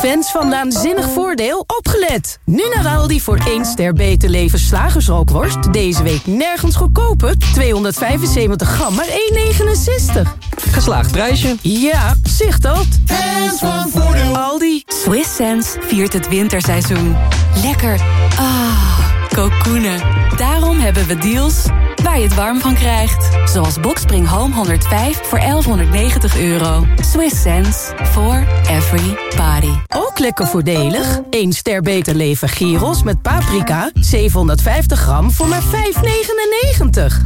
Fans van Naanzinnig Voordeel, opgelet! Nu naar Aldi voor 1 ster beter leven slagersrookworst. Deze week nergens goedkoper. 275 gram, maar 1,69. Geslaagd prijsje. Ja, zicht dat. Fans van Voordeel. Aldi. Swiss Sense viert het winterseizoen. Lekker. Ah, kokoenen. Daarom hebben we deals waar je het warm van krijgt. Zoals Boxspring Home 105 voor 1190 euro. Swiss sense for every body. Ook lekker voordelig. 1 ster beter leven gyros met paprika. 750 gram voor maar 5,99.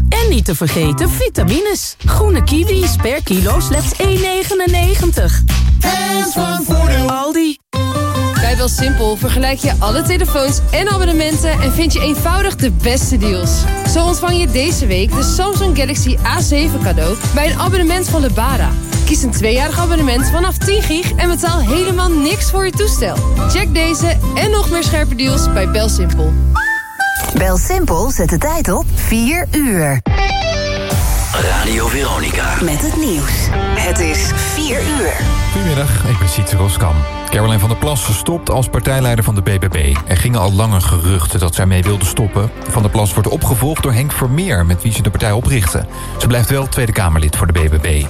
En niet te vergeten vitamines. Groene kiwis per kilo slechts 1,99. Fans van Voordeel. Aldi. Bij BelSimpel vergelijk je alle telefoons en abonnementen... en vind je eenvoudig de beste deals. Zo ontvang je deze week de Samsung Galaxy A7 cadeau... bij een abonnement van Lebara. Kies een tweejarig abonnement vanaf 10 gig... en betaal helemaal niks voor je toestel. Check deze en nog meer scherpe deals bij BelSimpel. BelSimpel zet de tijd op 4 uur. Radio Veronica. Met het nieuws. Het is 4 uur. Goedemiddag, ik ben Sietse Roskam. Caroline van der Plas gestopt als partijleider van de BBB. Er gingen al lange geruchten dat zij mee wilde stoppen. Van der Plas wordt opgevolgd door Henk Vermeer... met wie ze de partij oprichten. Ze blijft wel Tweede Kamerlid voor de BBB.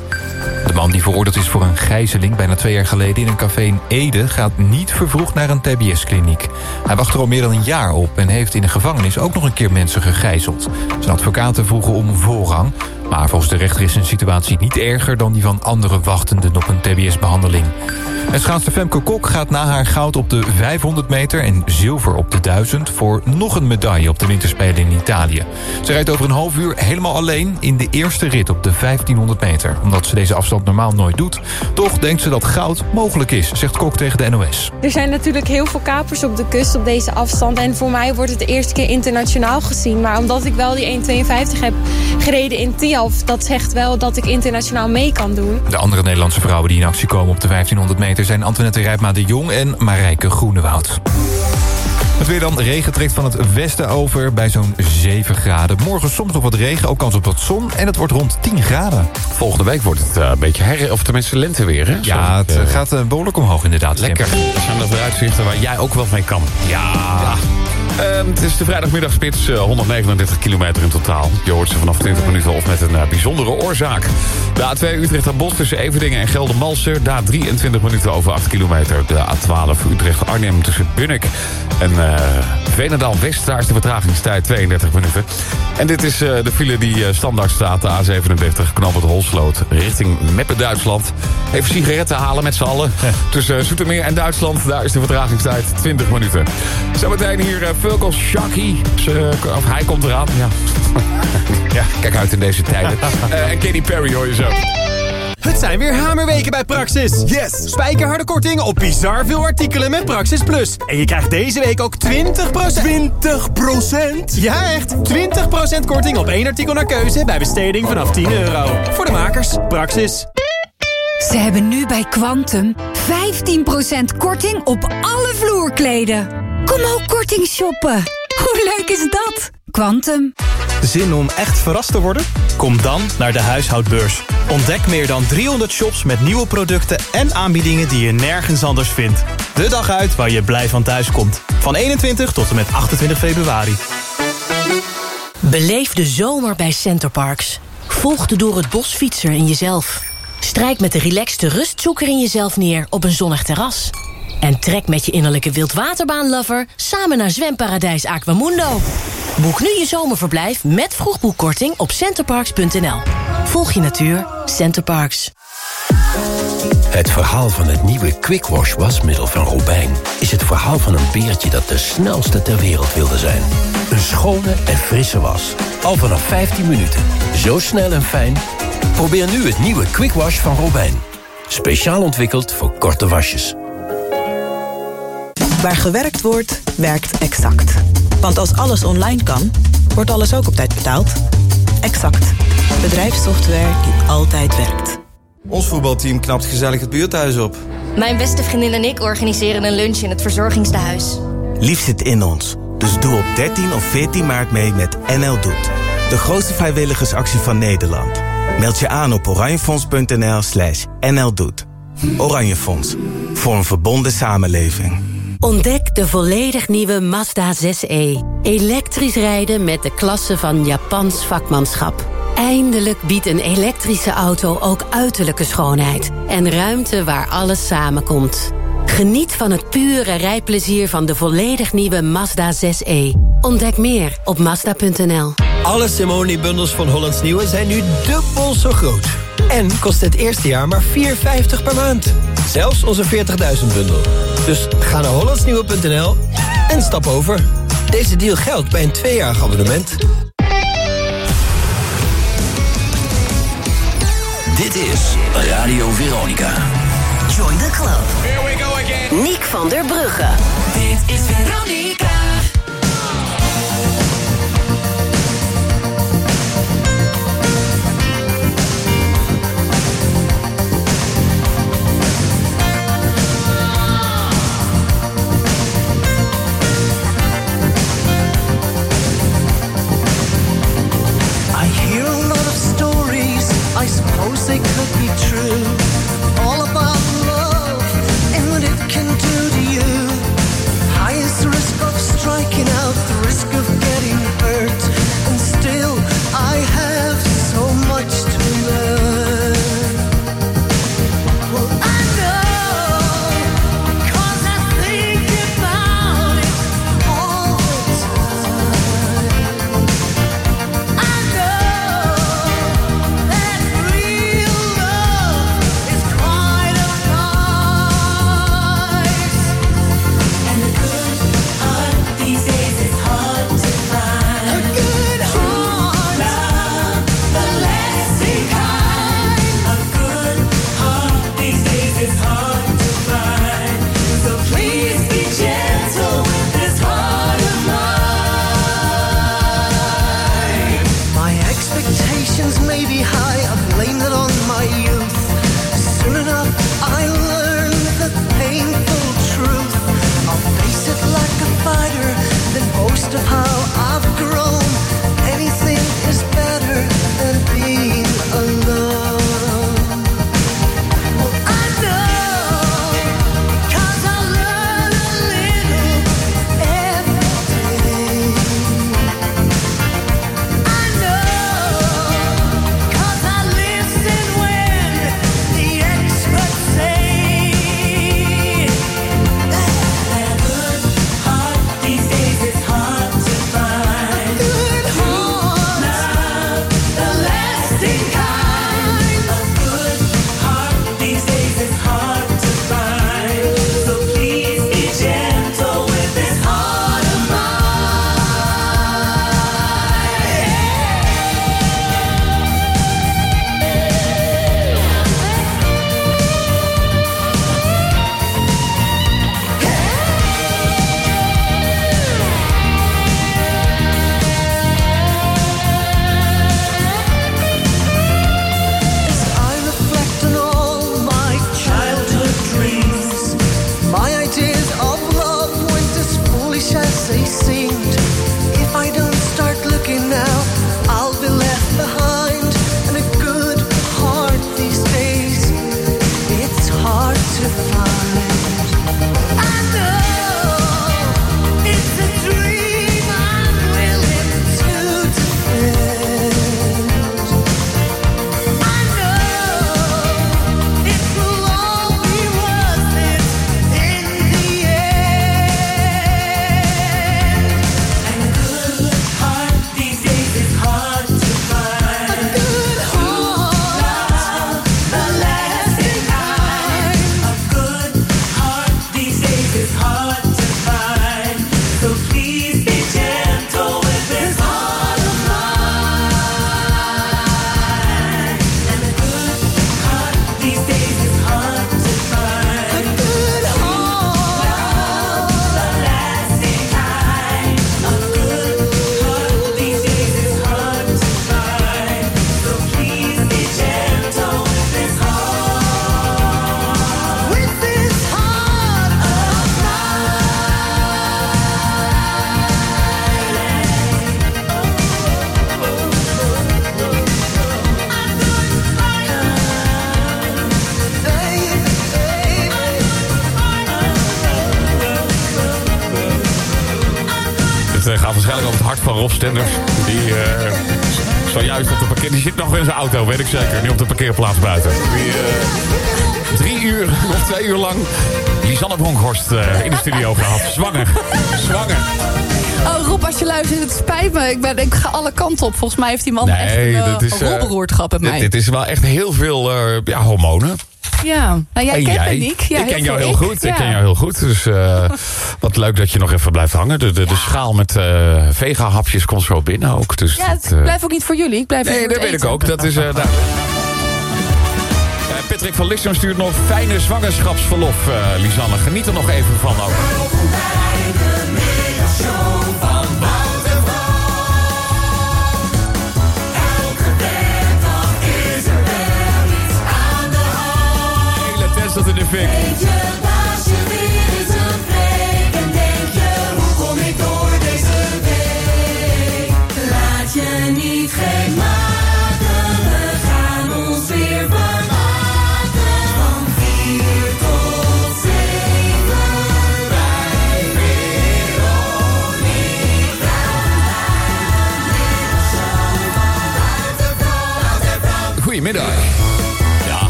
De man die veroordeeld is voor een gijzeling bijna twee jaar geleden... in een café in Ede gaat niet vervroegd naar een tbs-kliniek. Hij wacht er al meer dan een jaar op... en heeft in de gevangenis ook nog een keer mensen gegijzeld. Zijn advocaten vroegen om voorrang... Maar volgens de rechter is zijn situatie niet erger... dan die van andere wachtenden op een tbs-behandeling. En schaatster Femke Kok gaat na haar goud op de 500 meter... en zilver op de 1000 voor nog een medaille op de winterspelen in Italië. Ze rijdt over een half uur helemaal alleen in de eerste rit op de 1500 meter. Omdat ze deze afstand normaal nooit doet. Toch denkt ze dat goud mogelijk is, zegt Kok tegen de NOS. Er zijn natuurlijk heel veel kapers op de kust op deze afstand. En voor mij wordt het de eerste keer internationaal gezien. Maar omdat ik wel die 1.52 heb gereden in Tialf... dat zegt wel dat ik internationaal mee kan doen. De andere Nederlandse vrouwen die in actie komen op de 1500 meter... zijn Antoinette Rijpma de Jong en Marijke Groenewoud. Het weer dan. Regen trekt van het westen over bij zo'n 7 graden. Morgen soms nog wat regen, ook kans op wat zon. En het wordt rond 10 graden. Volgende week wordt het uh, een beetje her... of tenminste lenteweer, hè? Ja, het uh, gaat uh, behoorlijk omhoog inderdaad. Lekker. Dat zijn de vooruitzichten waar jij ook wel mee kan. Ja. ja. Uh, het is de vrijdagmiddagspits, uh, 139 kilometer in totaal. Je hoort ze vanaf 20 minuten of met een uh, bijzondere oorzaak. De A2 Utrecht aan Bos tussen Everdingen en Geldermalsen. De A23 minuten over 8 kilometer. De A12 Utrecht Arnhem tussen Bunnik en uh, Veenendaal West. Daar is de vertragingstijd 32 minuten. En dit is de file die standaard staat. De A37 Knoopend Holsloot richting Meppen Duitsland. Even sigaretten halen met z'n allen. tussen Zoetermeer en Duitsland. Daar is de vertragingstijd 20 minuten. Zometeen hier Vulko Shaki. Of hij komt eraan. Ja. ja, kijk uit in deze tijden. uh, en Katy Perry hoor je zo. Het zijn weer hamerweken bij Praxis. Yes! Spijkerharde korting op bizar veel artikelen met Praxis Plus. En je krijgt deze week ook 20%... 20%? Ja, echt! 20% korting op één artikel naar keuze bij besteding vanaf 10 euro. Voor de makers, Praxis. Ze hebben nu bij Quantum 15% korting op alle vloerkleden. Kom ook korting shoppen. Hoe leuk is dat? Quantum. Zin om echt verrast te worden? Kom dan naar de huishoudbeurs. Ontdek meer dan 300 shops met nieuwe producten en aanbiedingen die je nergens anders vindt. De dag uit waar je blij van thuis komt. Van 21 tot en met 28 februari. Beleef de zomer bij Centerparks. Volg de door het bos fietser in jezelf. Strijk met de relaxte rustzoeker in jezelf neer op een zonnig terras. En trek met je innerlijke wildwaterbaanlover samen naar zwemparadijs Aquamundo. Boek nu je zomerverblijf met vroegboekkorting op centerparks.nl. Volg je natuur, Centerparks. Het verhaal van het nieuwe Quick Wash wasmiddel van Robijn... is het verhaal van een beertje dat de snelste ter wereld wilde zijn. Een schone en frisse was. Al vanaf 15 minuten. Zo snel en fijn. Probeer nu het nieuwe Quick Wash van Robijn. Speciaal ontwikkeld voor korte wasjes. Waar gewerkt wordt, werkt Exact. Want als alles online kan, wordt alles ook op tijd betaald. Exact. Bedrijfssoftware die altijd werkt. Ons voetbalteam knapt gezellig het buurthuis op. Mijn beste vriendin en ik organiseren een lunch in het verzorgingstehuis. Lief zit in ons. Dus doe op 13 of 14 maart mee met NL Doet. De grootste vrijwilligersactie van Nederland. Meld je aan op oranjefonds.nl slash nldoet. Oranje Fonds. Voor een verbonden samenleving. Ontdek de volledig nieuwe Mazda 6e. Elektrisch rijden met de klasse van Japans vakmanschap. Eindelijk biedt een elektrische auto ook uiterlijke schoonheid. En ruimte waar alles samenkomt. Geniet van het pure rijplezier van de volledig nieuwe Mazda 6e. Ontdek meer op Mazda.nl. Alle Simone-bundels van Hollands Nieuwe zijn nu dubbel zo groot. En kost het eerste jaar maar 4,50 per maand. Zelfs onze 40.000 bundel. Dus ga naar hollandsnieuwe.nl en stap over. Deze deal geldt bij een tweejarig abonnement. Dit is Radio Veronica. Join the club. Here we go again. Niek van der Brugge. Dit is Veronica. Parkeerplaats buiten. Eh, drie uur of twee uur lang Lisanne Bronkhorst eh, in de studio gehad. Zwanger. Zwanger. Oh, Rob, als je luistert, het spijt me. Ik, ben, ik ga alle kanten op. Volgens mij heeft die man echt Nee, een dat is... uh, eh, gehad met dit, mij. dit is wel echt heel veel eh, ja, hormonen. Ja, nou jij En kent jij? Niek. Ja, ik ken jou heel goed. Ja. Ik ken jou heel goed. Dus eh, wat leuk dat je nog even blijft hangen. De, de, de schaal met eh, vega-hapjes komt zo binnen ook. Dus Ja, dat, eh, blijft ook niet voor jullie. Ik blijf Nee, dat weet ik ook. Dat is, eh. Eh, Patrick van Lissum stuurt nog fijne zwangerschapsverlof, eh, Lisanne. Geniet er nog even van ook. Hele test dat in de fik.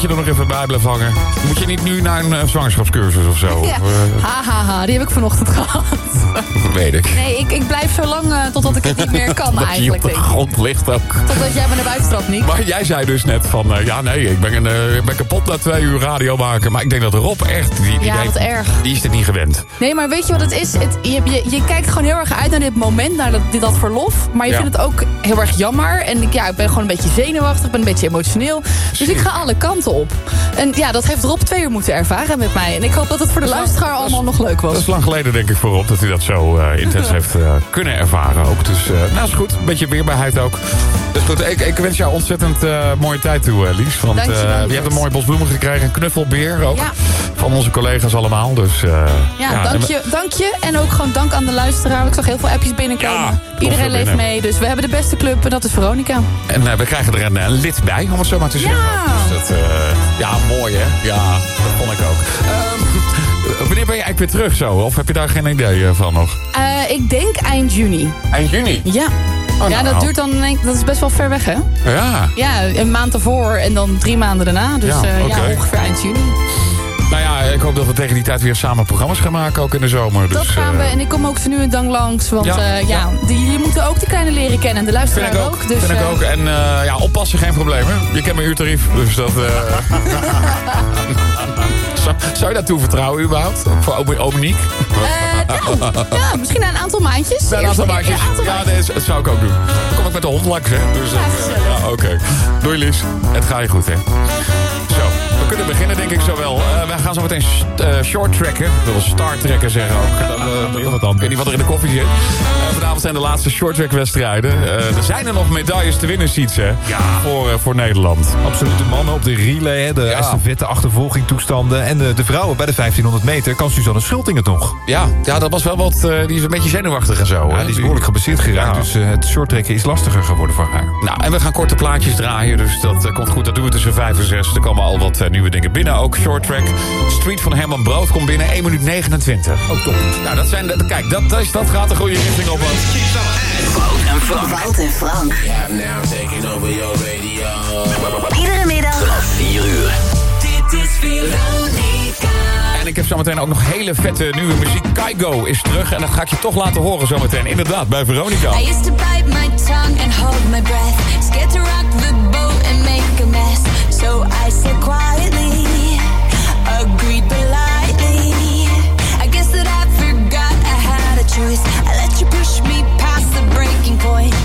Dat je er nog even bij blijft hangen. Moet je niet nu naar een eh, zwangerschapscursus of zo? Ja. Of, Ha, ha, ha, die heb ik vanochtend gehad. Nee, ik, ik blijf zo lang eh, totdat ik het niet meer kan dat je op eigenlijk, de grond ligt ook. Totdat jij me naar buiten trapt, Niek. Maar jij zei dus net van, eh, ja nee, ik ben, een, eh, ik ben kapot na twee uur radio maken. Maar ik denk dat Rob echt, die, die, Ja, denkt- wat erg. die is het niet gewend. Nee, maar weet je wat het is? Het, je, je, je kijkt gewoon heel erg uit naar dit moment, naar dat, dat verlof. Maar je Ja. vindt het ook heel erg jammer. En ik, ja, ik ben gewoon een beetje zenuwachtig, ik ben een beetje emotioneel. Dus ik ga alle kanten op. En ja, dat heeft Rob twee uur moeten ervaren met mij. En ik hoop dat het voor de luisteraar allemaal nog leuk was. Dat is lang geleden denk ik voor Rob dat hij dat zo eh, intens heeft eh, kunnen ervaren ook. Dus eh, nou is goed, een beetje weerbaarheid ook. Dus goed, ik, ik wens jou ontzettend eh, mooie tijd toe, eh, Lies. Want eh, je lieverd. hebt een mooie bosbloemen gekregen, een knuffelbeer ook. Ja. Van onze collega's allemaal. Dus, eh, Ja, en dank, je, dank je. En ook gewoon dank aan de luisteraar. Ik zag heel veel appjes binnenkomen. Iedereen er leeft binnen. mee. Dus we hebben de beste club en dat is Veronica. En eh, we krijgen er een, eh, lid bij, om het zo maar te zeggen. Dus dat, eh, ja, mooi hè. Ja, dat vond ik ook. Ehm, wanneer ben je eigenlijk weer terug zo? Of heb je daar geen idee eh, van nog? Eh, ik denk eind juni. Eind juni? Ja. Oh, ja, nou. dat duurt dan, dat is best wel ver weg, hè? Ja. Ja, een maand ervoor en dan drie maanden daarna. Dus Ja, eh, ja, ongeveer eind juni. Nou ja, ik hoop dat we tegen die tijd weer samen programma's gaan maken, ook in de zomer. Dus, dat gaan we. eh, En ik kom ook zo nu en dan langs. Want Ja, ja, ja, ja. die, kleine leren kennen. En de luisteraar ik ook. Dus, vind ik eh, ook. En eh, ja, oppassen geen probleem. Hè? Je kent mijn uurtarief, dus dat... eh zou, zou je dat toevertrouwen überhaupt? Voor ome, ome Niek? eh, nou, ja, misschien na een aantal maandjes. Een aantal maandjes. Ja, aantal Ja, maandjes. nee, dat zou ik ook doen. Dan kom ik met de hond langs, hè. Dus, ja, oké. Doei, Lies. Het gaat je goed, hè. Kunnen beginnen, denk ik zo wel. Wij gaan zo meteen eh, short tracken. Ik wil star trekken zeggen ook. Dan, eh, wat dan? Ik weet niet wat er in de koffie zit. Vanavond zijn de laatste short track wedstrijden. Er zijn er nog medailles te winnen, Siets, hè. Voor, voor Nederland. Absoluut, de mannen op de relay, hè, de Ja. estafette, achtervolging, toestanden... en de, de vrouwen bij de 1500 meter kan Suzanne Schulting het nog. Ja, ja, dat was wel wat... die is een beetje zenuwachtig en zo. Ja, hè. die is behoorlijk geblesseerd geraakt, Ja. dus het shorttrekken is lastiger geworden voor haar. Nou, en we gaan korte plaatjes draaien, dus dat komt goed. Dat doen we tussen 5 en 6. Er komen al wat eh, nieuwe dingen binnen. Ook short track. Street van Herman Brood komt binnen, 1 minuut 29. Ook top. Nou, dat zijn de, kijk, dat, dat, is- dat gaat de goede richting op. Wout en Frank. Wout en Frank. now taking over your radio. Iedere middag. Vanaf 4 uur. Dit is Veronica. En ik heb zometeen ook nog hele vette nieuwe muziek. Kaigo is terug en dat ga ik je toch laten horen zometeen. Inderdaad, bij Veronica. I used to bite my tongue and hold my breath. Scared to rock the boat So I said quietly, agreed politely. I guess that I forgot I had a choice. I let you push me past the breaking point.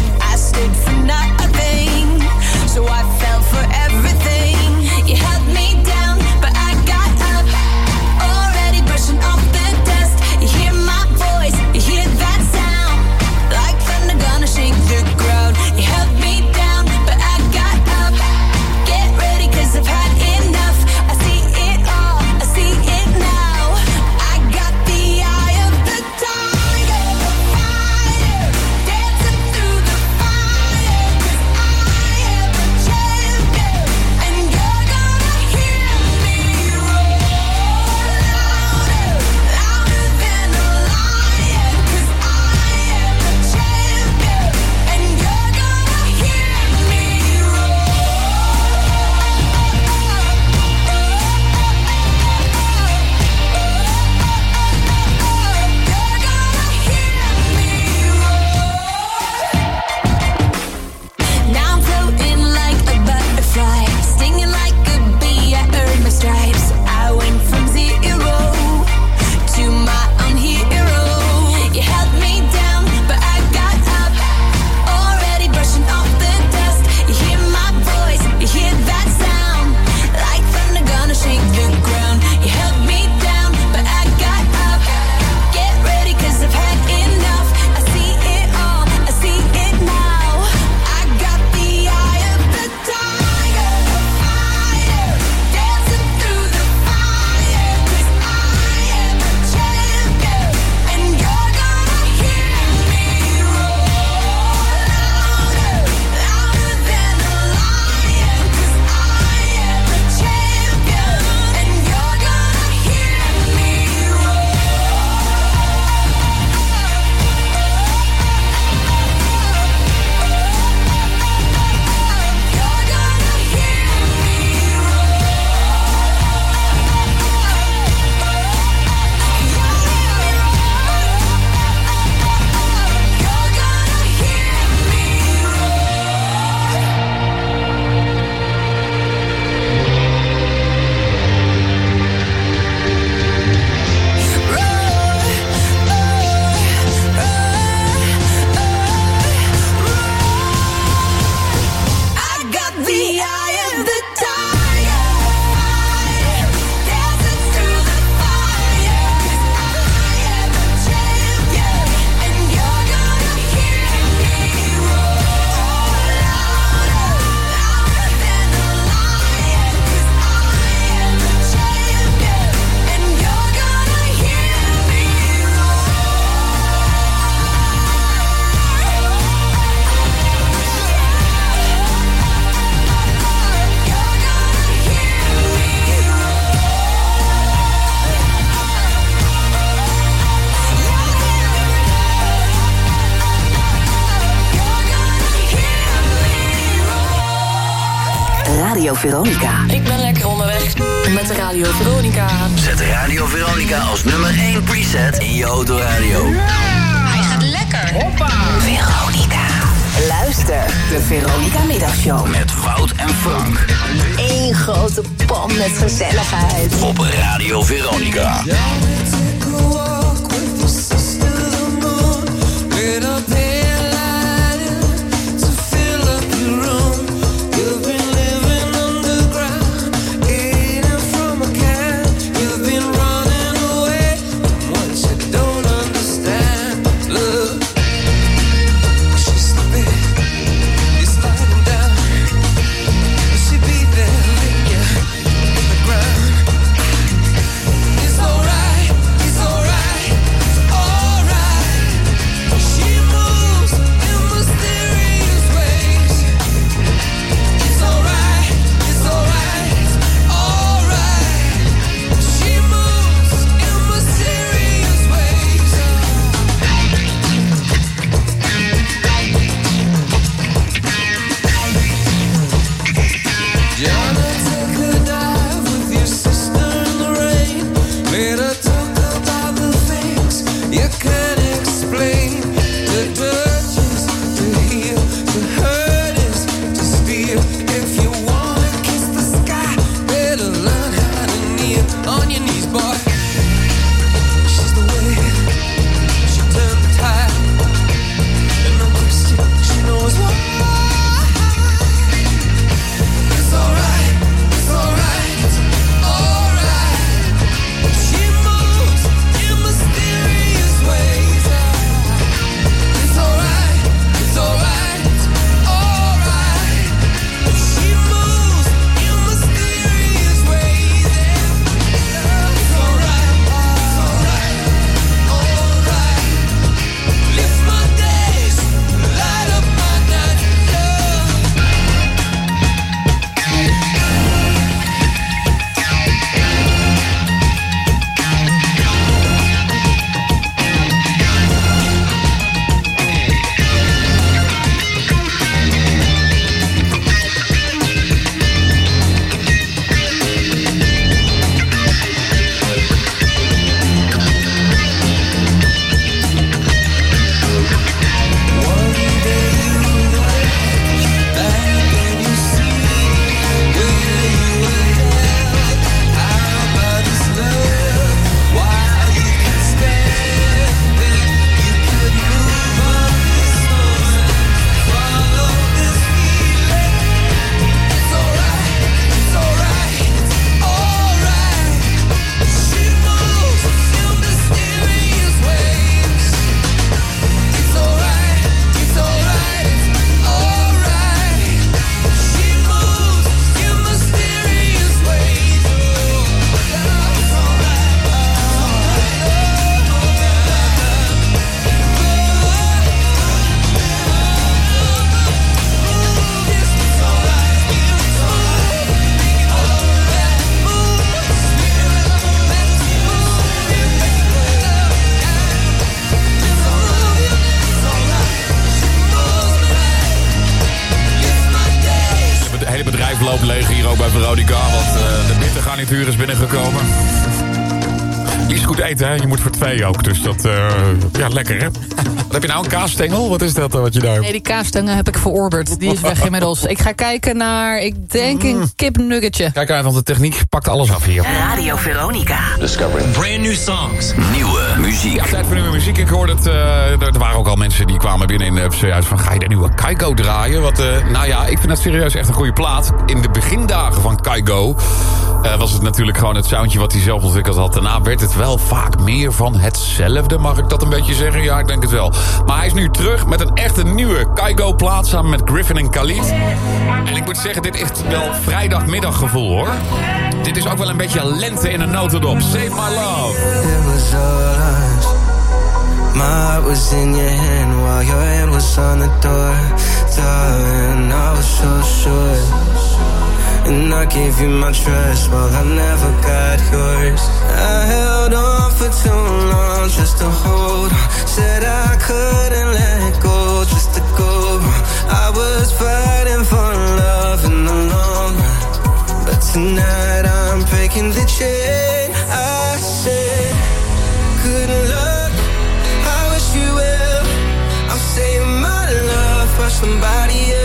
Veronica. Twee ook. Dus dat, eh, ja, lekker hè? Wat heb je nou, een kaasstengel? Wat is dat eh, wat je daar... Nee, die kaasstengel heb ik verorberd. Die is weg inmiddels. Ik ga kijken naar, ik denk Mm. een kipnuggetje. Kijk uit, want de techniek pakt alles af hier. Radio Veronica. Discovering brand new songs. Nieuwe muziek. Ja, tijd voor nieuwe muziek. Ik hoorde het, eh, er, waren ook al mensen die kwamen binnen in de uit van... ga je de nieuwe Kaigo draaien? Wat, eh, nou ja, ik vind het serieus echt een goede plaat. In de begindagen van Kaigo eh, was het natuurlijk gewoon het soundje wat hij zelf ontwikkeld had. Daarna werd het wel vaak meer van hetzelfde, mag ik dat een beetje zeggen? Ja, ik denk het wel. Maar hij is nu terug met een echte nieuwe Kaigo-plaat samen met Griffin en Khalid. En ik moet zeggen, dit is wel vrijdagmiddaggevoel hoor. Dit is ook wel een beetje lente in een notendop. Save my love. It was was in your hand while your hand was on the door. Darling, I was so sure. And I gave you my trust while I never got yours. I held on for too long just to hold on. Said I couldn't let go just to go. I was fighting for love in the long run. But tonight I'm breaking the chain. I said, good luck. I wish you well. I'm saving my love for somebody else.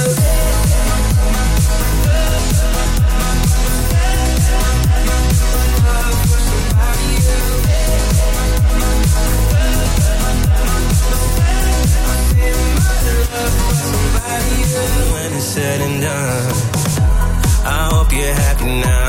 done. I hope you're happy now.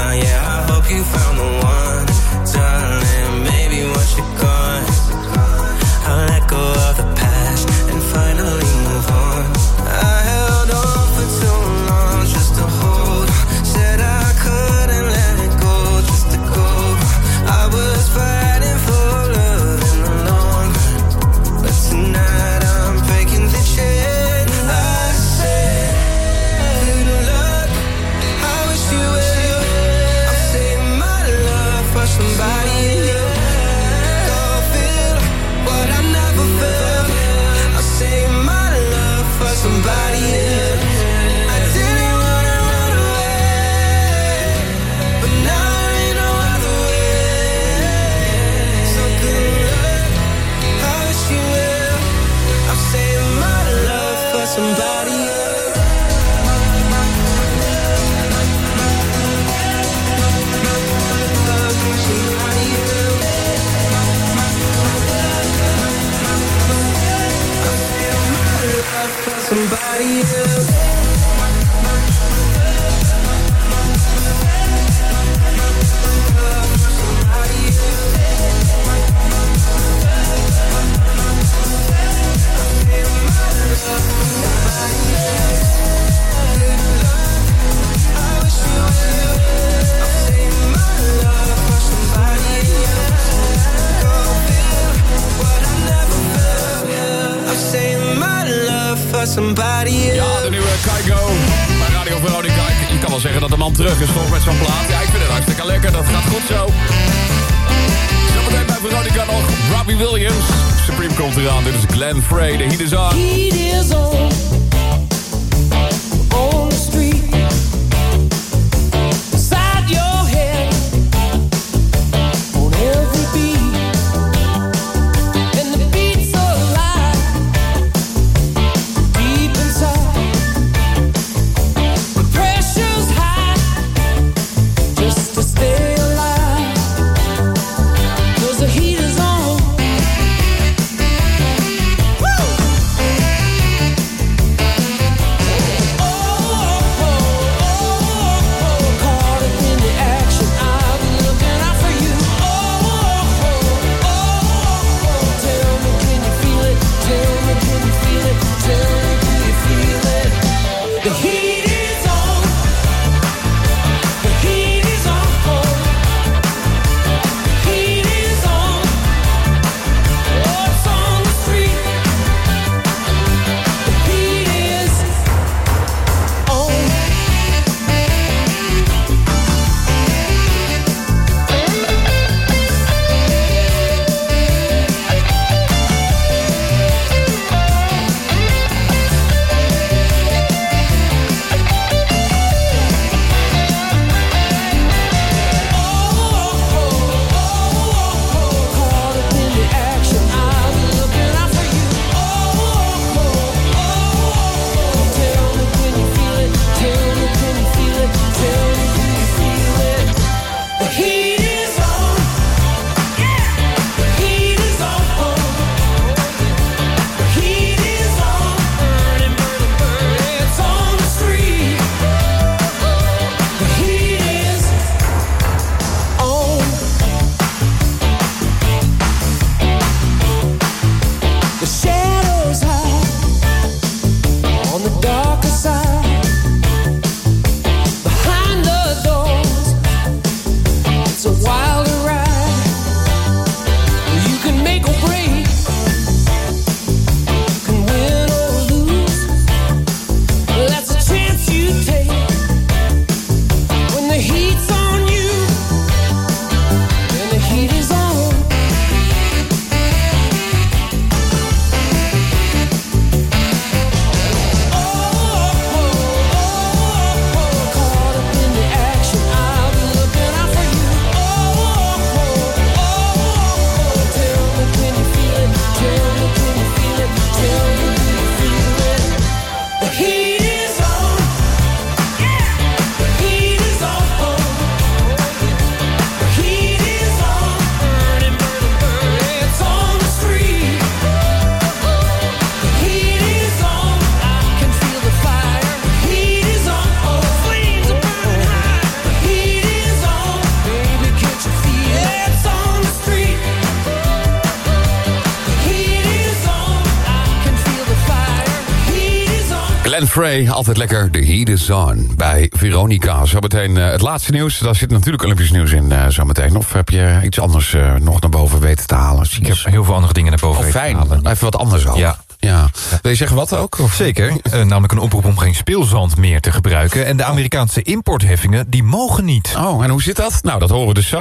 Frey, altijd lekker. De Heat is on bij Veronica. Zometeen eh, het laatste nieuws. Daar zit natuurlijk Olympisch nieuws in uh, zometeen. Of heb je iets anders nog naar boven weten te halen? Ik heb heel veel andere dingen naar boven oh, weten fijn. te halen. Even wat anders al. Ja. Ja. Wil je zeggen wat ook? Of? Zeker, uh, namelijk een oproep om geen speelzand meer te gebruiken. En de Amerikaanse importheffingen, die mogen niet. Oh, en hoe zit dat? Nou, dat horen we dus zo.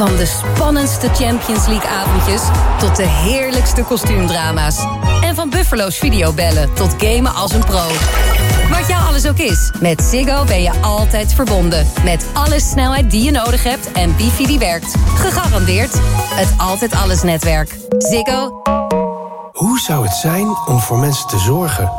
Van de spannendste Champions League avondjes tot de heerlijkste kostuumdrama's. En van Buffalo's videobellen tot gamen als een pro. Wat jou alles ook is, met Ziggo ben je altijd verbonden. Met alle snelheid die je nodig hebt en wifi die werkt. Gegarandeerd het Altijd Alles netwerk. Ziggo. Hoe zou het zijn om voor mensen te zorgen?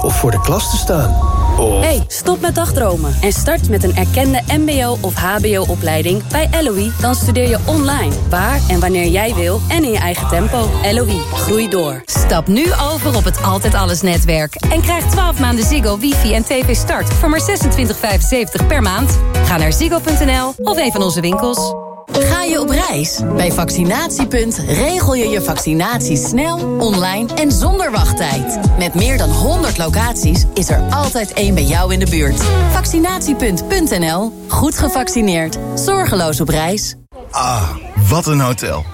Of voor de klas te staan? Of... Hey, stop met dagdromen en start met een erkende mbo- of hbo-opleiding bij LOE. Dan studeer je online, waar en wanneer jij wil en in je eigen tempo. LOE, groei door. Stap nu over op het Altijd Alles netwerk. En krijg 12 maanden Ziggo, wifi en tv start voor maar 26,75 per maand. Ga naar ziggo.nl of een van onze winkels. Ga je op reis? Bij Vaccinatiepunt regel je je vaccinatie snel, online en zonder wachttijd. Met meer dan 100 locaties is er altijd één bij jou in de buurt. Vaccinatiepunt.nl. Goed gevaccineerd. Zorgeloos op reis. Ah, wat een hotel.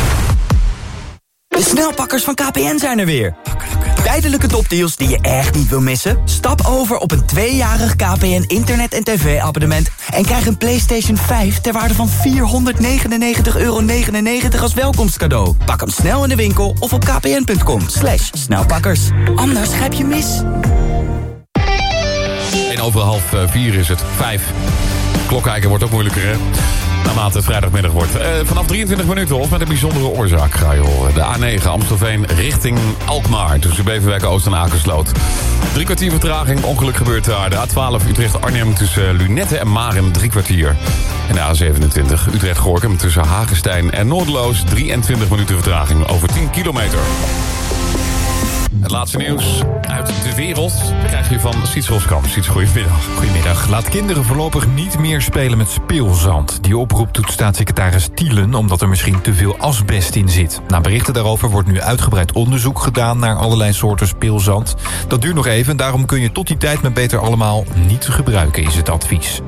De snelpakkers van KPN zijn er weer. Tijdelijke topdeals die je echt niet wil missen? Stap over op een tweejarig KPN internet- en tv-abonnement... en krijg een PlayStation 5 ter waarde van 499,99 euro als welkomstcadeau. Pak hem snel in de winkel of op kpn.com. Snelpakkers. Anders grijp je mis. 1 over half 4 is het. 5. Klokkijken wordt ook moeilijker, hè? Naarmate het vrijdagmiddag wordt. Uh, vanaf 23 minuten of met een bijzondere oorzaak ga je horen. De A9 Amstelveen richting Alkmaar. Tussen Beverwijk Oost en Akersloot. Drie kwartier vertraging. Ongeluk gebeurt daar. De A12 Utrecht-Arnhem tussen Lunette en Maren. Drie kwartier. En de A27 Utrecht-Gorkum tussen Hagenstein en Noordeloos. 23 minuten vertraging. Over 10 kilometer. Het laatste nieuws uit de wereld krijg je van Siets Roskamp. Siets, goedemiddag. Goedemiddag. Laat kinderen voorlopig niet meer spelen met speelzand. Die oproep doet staatssecretaris Tielen omdat er misschien te veel asbest in zit. Na berichten daarover wordt nu uitgebreid onderzoek gedaan... naar allerlei soorten speelzand. Dat duurt nog even, daarom kun je tot die tijd met beter allemaal niet gebruiken, is het advies.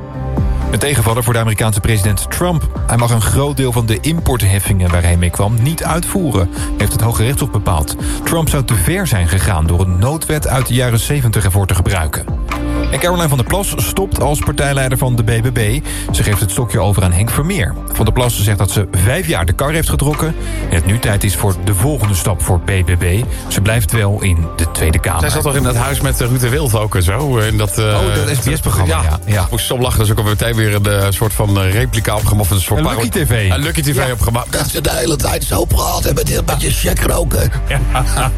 Een tegenvaller voor de Amerikaanse president Trump. Hij mag een groot deel van de importheffingen waar hij mee kwam niet uitvoeren, heeft het Hoge Rechtshof bepaald. Trump zou te ver zijn gegaan door een noodwet uit de jaren 70 ervoor te gebruiken. En Caroline van der Plas stopt als partijleider van de BBB. Ze geeft het stokje over aan Henk Vermeer. Van der Plas zegt dat ze vijf jaar de kar heeft getrokken... en het nu tijd is voor de volgende stap voor BBB. Ze blijft wel in de Tweede Kamer. Zij zat toch in dat huis met Ruud de Wild ook en zo? In dat, uh, oh, dat SBS-programma, ja. ja. ja. Moest zo lachen, dus ook al meteen weer een soort van replica opgemaakt. Een soort een Lucky TV. Een Lucky TV ja. opgemaakt. Dat ze de hele tijd zo praten met een beetje check roken. Ja.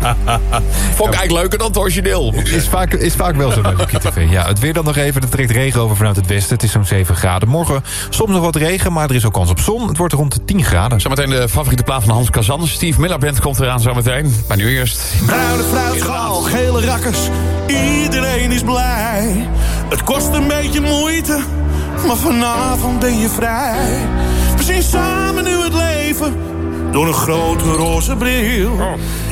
Vond ik eigenlijk leuker dan het origineel. Is vaak, is vaak wel zo bij Lucky TV, ja. Het weer dan nog even, er trekt regen over vanuit het westen. Het is zo'n 7 graden. Morgen soms nog wat regen, maar er is ook kans op zon. Het wordt rond de 10 graden. Zometeen de favoriete plaat van Hans Kazan. Steve Miller Band komt eraan zometeen. Maar nu eerst... Bruine fruitschaal, gele rakkers. Iedereen is blij. Het kost een beetje moeite, maar vanavond ben je vrij. We zien samen nu het leven door een grote roze bril.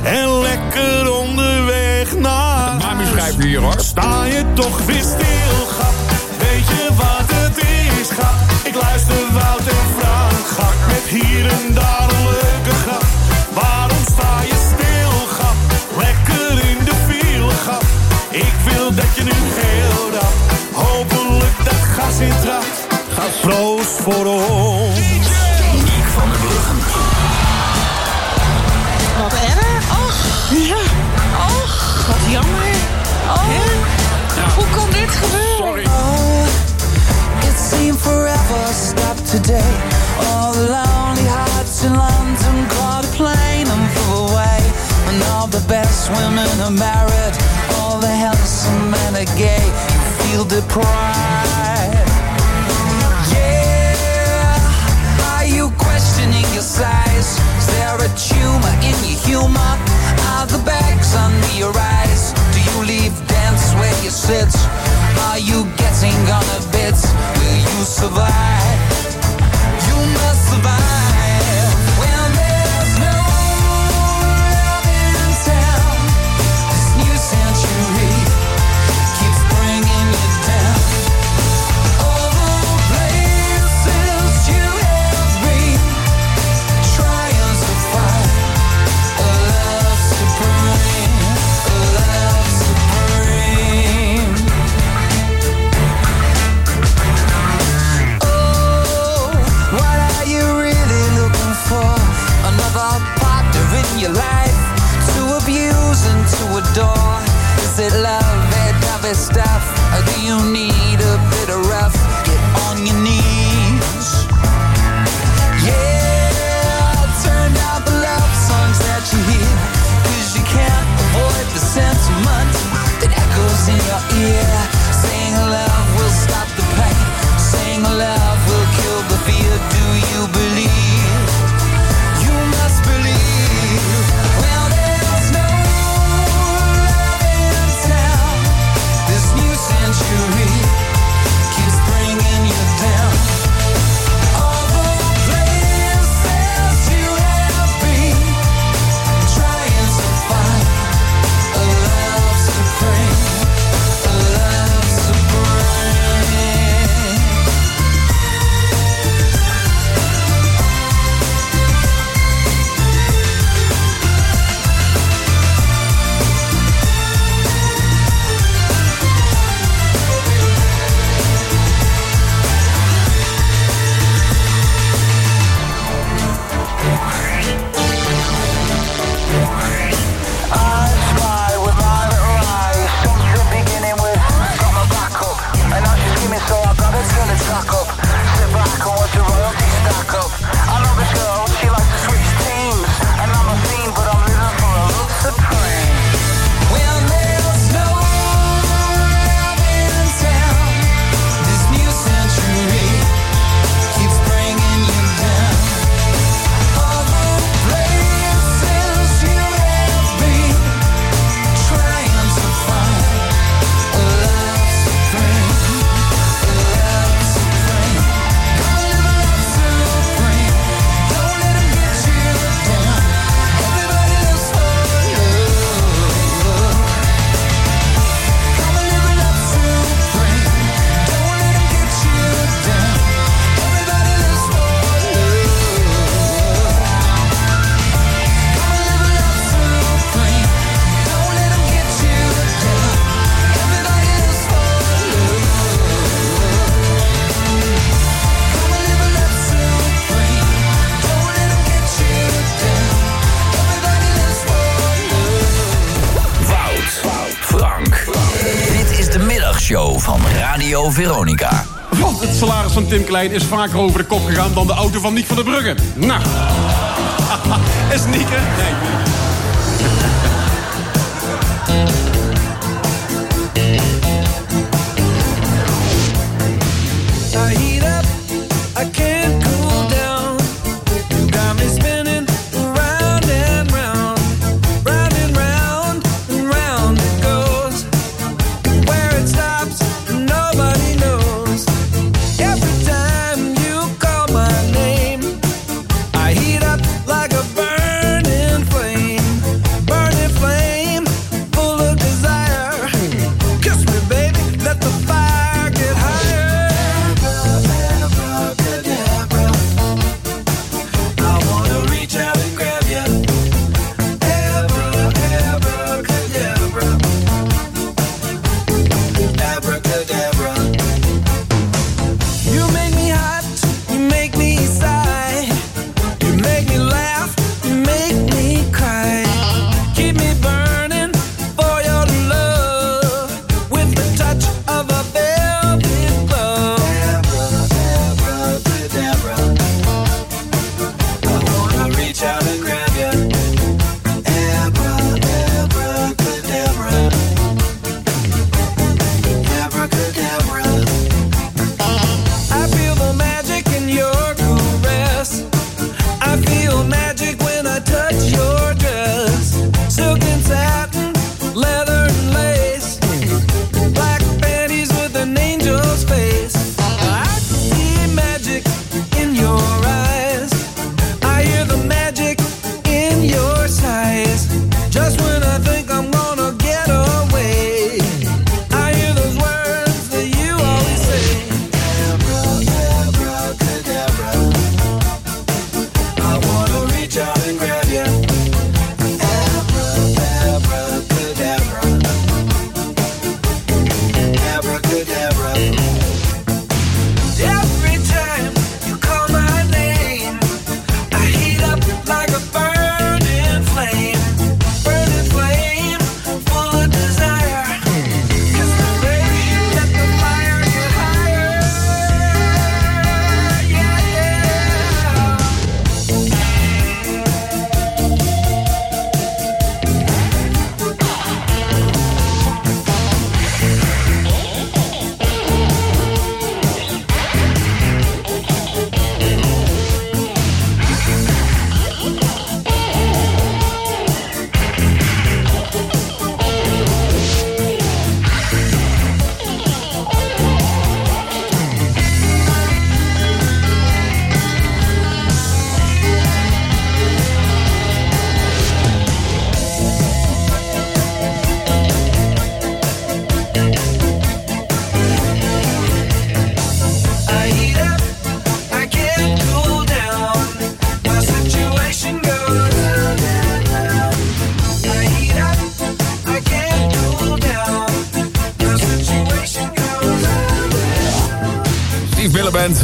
En lekker onderweg naar huis. hier hoor. Sta je toch weer stil, grap. Weet je wat het is, grap? Ik luister Wout en Frank, grap. Met hier en daar een leuke grap. Waarom sta je stil, grap? Lekker in de file, grap. Ik wil dat je nu heel rap. Hopelijk dat gas in trapt. Proost voor ons. Nick van der Bruggen. Wat erg. Och. Ja. Och, wat jammer. Oh. Ja. Hoe kon dit gebeuren? Sorry. Oh, it seemed forever, stop today. All the lonely hearts in London caught a plane and flew away. And all the best women are married. All the handsome men are gay. You feel deprived. Yeah, are you questioning your size? Is there a tumor? you mark Are the bags under your eyes? Do you leave dance where you sit? Are you getting on a bit? Will you survive? You must survive Is it love, that type stuff, or do you need? Veronica. Want het salaris van Tim Klein is vaker over de kop gegaan... dan de auto van Nick van der Brugge. Nou, is Nieke? Nee.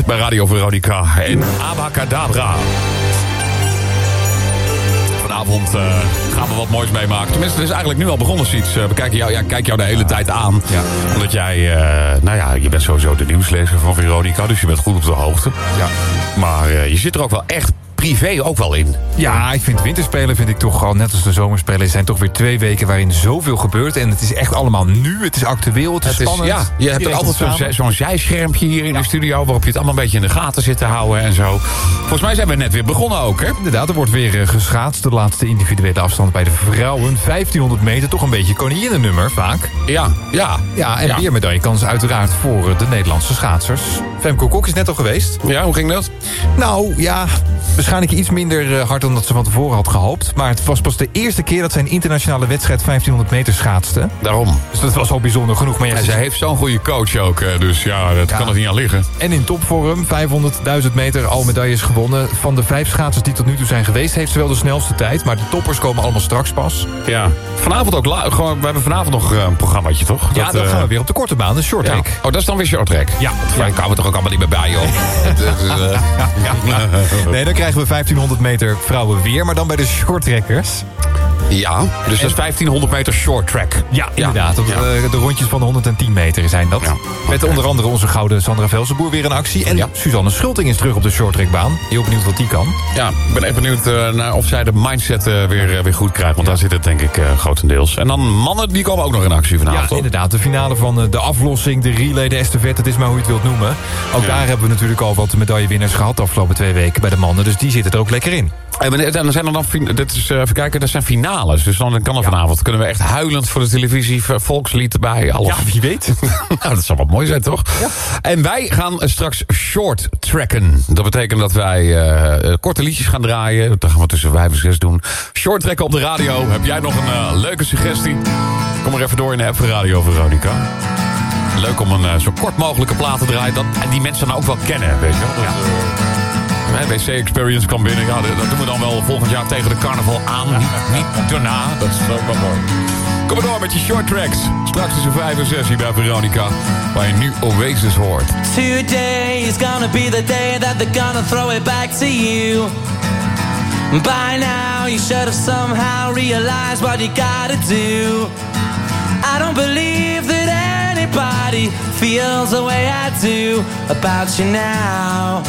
Bij Radio Veronica en Abacadabra. Vanavond eh, gaan we wat moois meemaken. Tenminste, het is eigenlijk nu al begonnen, Siets. Eh, we kijken jou, ja, kijken jou de hele tijd aan. Omdat jij, eh, nou ja, je bent sowieso de nieuwslezer van Veronica. Dus je bent goed op de hoogte. Ja. Maar je zit er ook wel echt privé ook wel in. Ja, ik vind winterspelen vind ik toch al, net als de zomerspelen... zijn toch weer twee weken waarin zoveel gebeurt. En het is echt allemaal nu, het is actueel, het is Het is, spannend. ja, je hebt er altijd zo'n zo'n zijschermpje hier in de studio... waarop je het allemaal een beetje in de gaten zit te houden en zo. Volgens mij zijn we net weer begonnen ook, hè? Inderdaad, er wordt weer eh, geschaatst. De laatste individuele afstand bij de vrouwen. 1500 meter, toch een beetje koninginnennummer vaak. Ja, ja. Ja, en Ja. weer medaillekans uiteraard voor eh, de Nederlandse schaatsers. Femke Kok is net al geweest. Ja, hoe ging dat? Nou, ja, waarschijnlijk iets minder eh, hard dan dat ze van tevoren had gehoopt. Maar het was pas de eerste keer dat zij een internationale wedstrijd 1500 meter schaatste. Daarom. Dus dat was al bijzonder genoeg. Maar ja, En ze- heeft zo'n goede coach ook, eh, dus ja, dat Ja. kan er niet aan liggen. En in topvorm, 500.000 meter, al medailles gewonnen. Van de vijf schaatsers die tot nu toe zijn geweest... heeft ze wel de snelste tijd. Maar de toppers komen allemaal straks pas. Ja. Vanavond ook, gewoon, we hebben vanavond nog eh, een programmaatje, toch? ja, dan gaan we weer op de korte baan, de short ja. track. Oh, dat is dan weer short track? Ja. Daar komen we toch ook allemaal niet meer bij, joh. Dat Nee, dan krijgen we 1500 meter vrouwen weer, maar dan bij de shorttrackers. Ja, dus dat is 1500 meter short track. Ja, inderdaad. Ja. eh, de rondjes van de 110 meter zijn dat. Met onder andere onze gouden Sandra Velsenboer weer in actie. En Suzanne Schulting is terug op de shorttrackbaan. Heel benieuwd wat die kan. Ja, ik ben echt benieuwd eh, naar of zij de mindset eh, weer, weer goed krijgt. Want daar zit het denk ik grotendeels. En dan mannen, die komen ook nog in actie vanavond, Ja, inderdaad. De finale van de aflossing, de relay, de estafette. Het is maar hoe je het wilt noemen. Ook daar hebben we natuurlijk al wat medaillewinnaars gehad... de afgelopen twee weken bij de mannen. Dus die zitten er ook lekker in. En dan zijn er dan, dit is, even kijken, dat zijn finales. Dus dan kan er vanavond, kunnen we echt huilend voor de televisie, v- volkslied erbij, alles. Ja, wie weet. nou, dat zou wat mooi zijn, toch? En wij gaan eh, straks short tracken. Dat betekent dat wij eh, eh, korte liedjes gaan draaien. Dat gaan we tussen vijf en zes doen. Short tracken op de radio. Heb jij nog een eh, leuke suggestie? Kom maar even door in de app van Radio Veronica. Leuk om een eh, zo kort mogelijke plaat te draaien. Dat, en die mensen dan ook wel kennen, weet je wel. Dat, eh, hè, WC Experience kwam binnen. Ja, dat, doen we dan wel volgend jaar tegen de carnaval aan. Niet, niet daarna. Dat is ook wel mooi. Kom maar door met je short tracks. Straks tussen 5 en 6 hier bij Veronica. Waar je nu Oasis hoort. Today is gonna be the day that they're gonna throw it back to you. By now, you should have somehow realized what you gotta do. I don't believe that anybody feels the way I do about you now.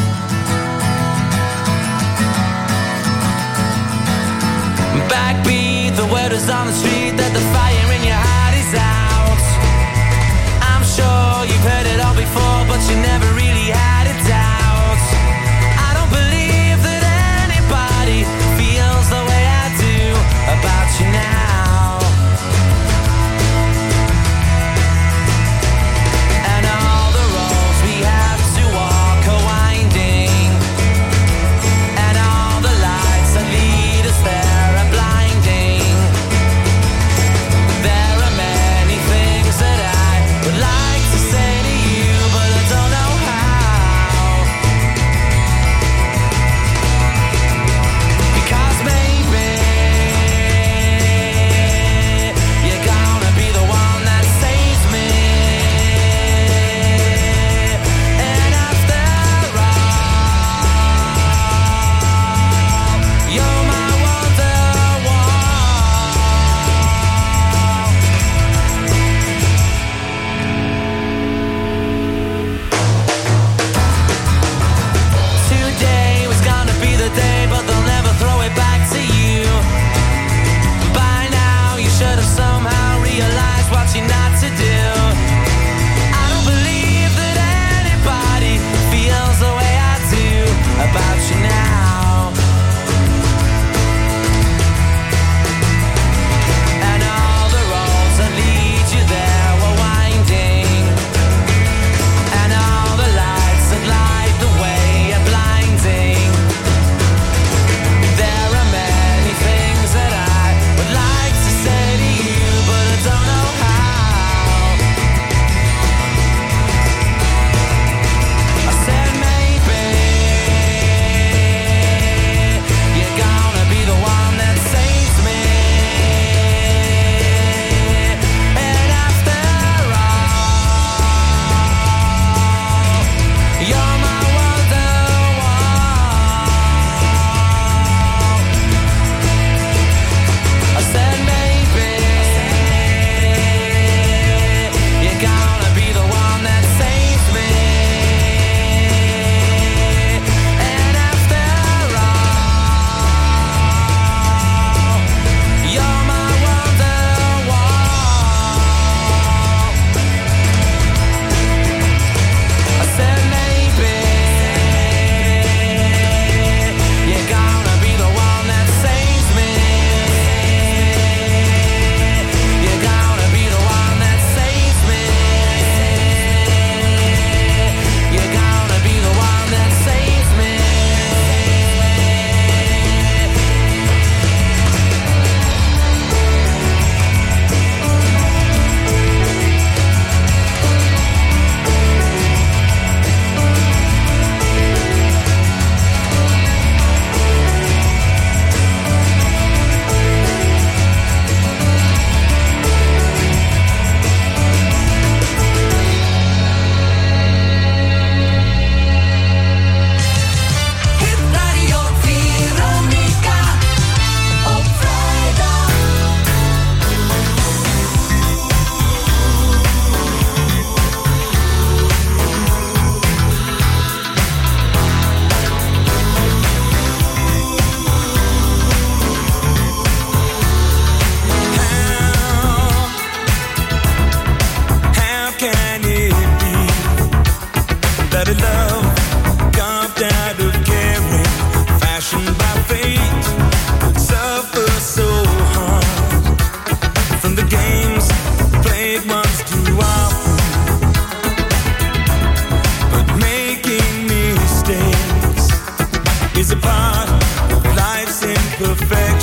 Backbeat, the word is on the street that the fire in your heart is out. I'm sure you've heard it all before, but you never really had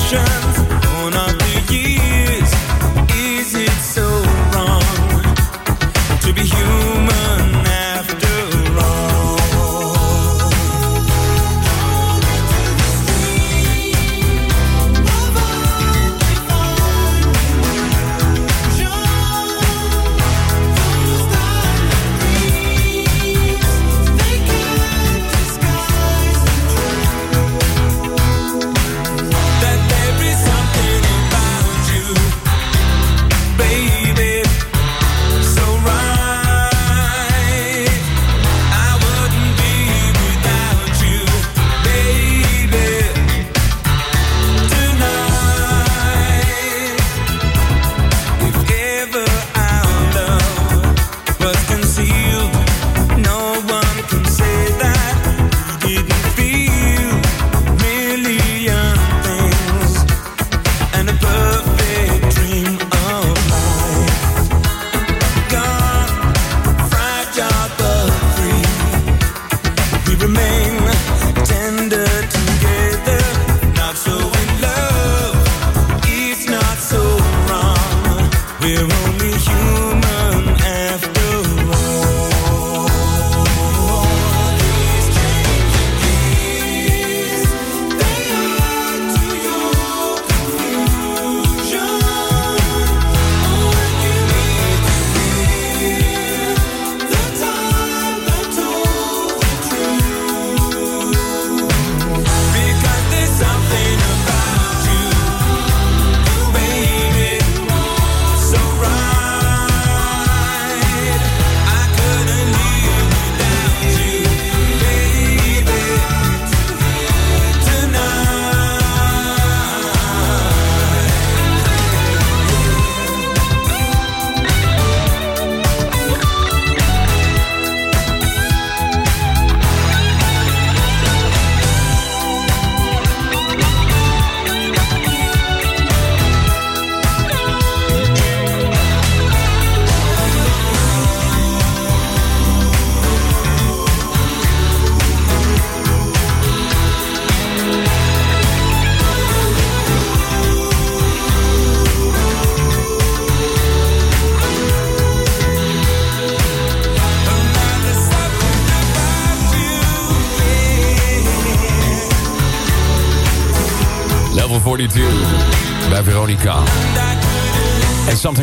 ocean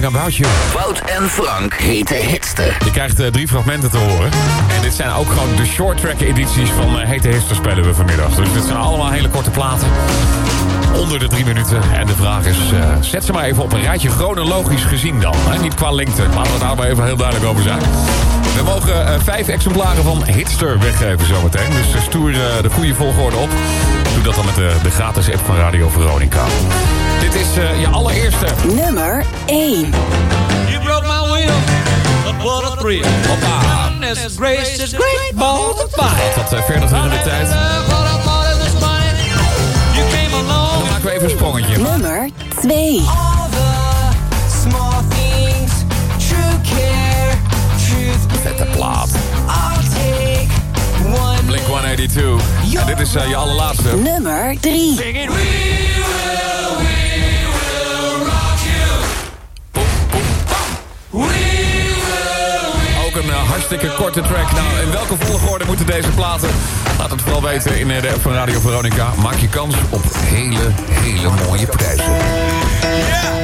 Something About You. Wout en Frank hete hitster. Je krijgt eh, drie fragmenten te horen. En dit zijn ook gewoon de short track edities van eh, Hete Hitster spelen we vanmiddag. Dus dit zijn allemaal hele korte platen. Onder de drie minuten. En de vraag is, eh, zet ze maar even op een rijtje chronologisch gezien dan. Hè? Niet qua lengte. Laten we daar maar even heel duidelijk over zijn. We mogen eh, vijf exemplaren van Hitster weggeven zometeen. Dus eh, stoer eh, de goede volgorde op. Doe dat dan met de, de gratis app van Radio Veronica. Dit is je allereerste. Nummer 1. You broke my will, but what a thrill. Hoppa. Goodness gracious, great balls of fire. Wat eh, verder terug in de tijd. Dan maken we even een sprongetje. Nummer 2. Vette plaat. Blink 182. En dit is eh, je allerlaatste. Nummer 3. Sing it. We will, we will rock you. We will, Ook een eh, hartstikke korte track. Nou, in welke volgorde moeten deze platen? Laat het vooral weten in eh, de app van Radio Veronica. Maak je kans op hele, hele mooie prijzen.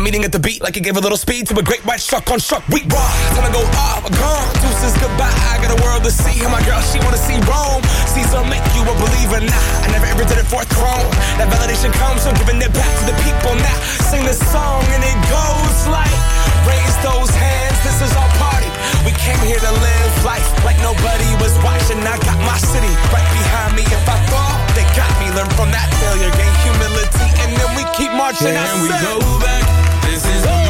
I'm eating at the beat like it gave a little speed to a great white shark on shark. We raw. Time to go off, gone. Deuces goodbye. I got a world to see. And my girl, she wanna see Rome. Caesar make you a believer. Nah, I never ever did it for a throne. That validation comes from giving it back to the people. Now sing this song and it goes like, raise those hands. This is our party. We came here to live life like nobody was watching. I got my city right behind me. If I fall, they got me. Learn from that failure, gain humility, and then we keep marching. Can we go back? This is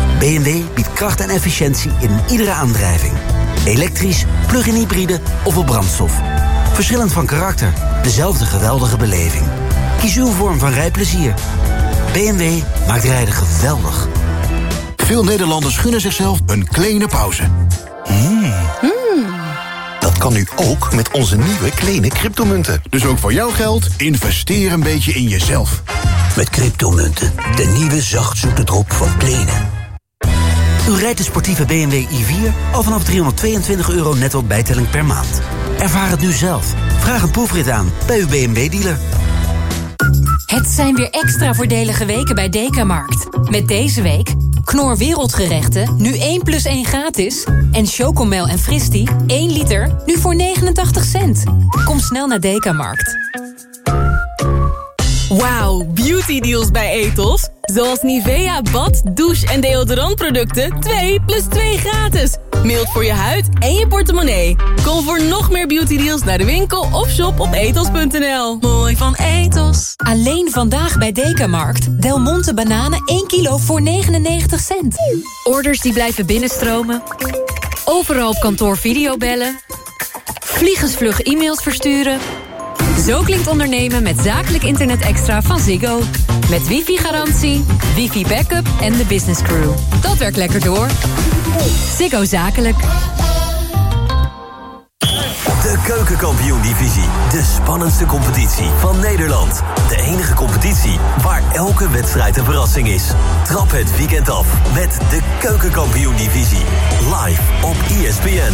BMW biedt kracht en efficiëntie in iedere aandrijving. Elektrisch, plug-in hybride of op brandstof. Verschillend van karakter, dezelfde geweldige beleving. Kies uw vorm van rijplezier. BMW maakt rijden geweldig. Veel Nederlanders gunnen zichzelf een kleine pauze. Hmm. Dat kan nu ook met onze nieuwe kleine cryptomunten. Dus ook voor jouw geld, investeer een beetje in jezelf. Met cryptomunten, de nieuwe zachtzoete drop van Plenen. U rijdt de sportieve BMW i4 al vanaf 322 euro netto bijtelling per maand. Ervaar het nu zelf. Vraag een proefrit aan bij uw BMW-dealer. Het zijn weer extra voordelige weken bij Dekamarkt. Met deze week Knor Wereldgerechten, nu 1 plus 1 gratis. En Chocomel en Fristi, 1 liter, nu voor 89 cent. Kom snel naar Dekamarkt. Wauw, beauty deals bij Etos. Zoals Nivea bad, douche en deodorantproducten 2 plus 2 gratis. Mild voor je huid en je portemonnee. Kom voor nog meer beauty deals naar de winkel of shop op etos.nl. Mooi van Etos. Alleen vandaag bij Dekamarkt. Del Monte bananen 1 kilo voor 99 cent. Orders die blijven binnenstromen. Overal op kantoor videobellen. Vliegensvlug e-mails versturen. Zo klinkt ondernemen met zakelijk internet extra van Ziggo. Met wifi-garantie, wifi-backup en de business crew. Dat werkt lekker door. Ziggo Zakelijk. De Keukenkampioen-divisie. De spannendste competitie van Nederland. De enige competitie waar elke wedstrijd een verrassing is. Trap het weekend af met de Keukenkampioen-divisie. Live op ESPN.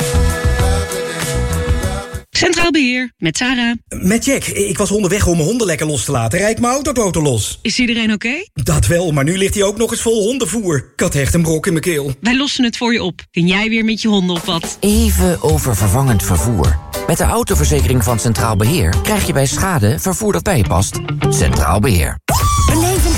Centraal Beheer, met Sarah. Met Jack. Ik was onderweg om mijn honden lekker los te laten. Rijd mijn autodoto los. Is iedereen oké? Dat wel, maar nu ligt hij ook nog eens vol hondenvoer. Ik had echt een brok in mijn keel. Wij lossen het voor je op. Kun jij weer met je honden op wat? Even over vervangend vervoer. Met de autoverzekering van Centraal Beheer krijg je bij schade vervoer dat bij je past. Centraal Beheer. Beleef een